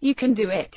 You can do it.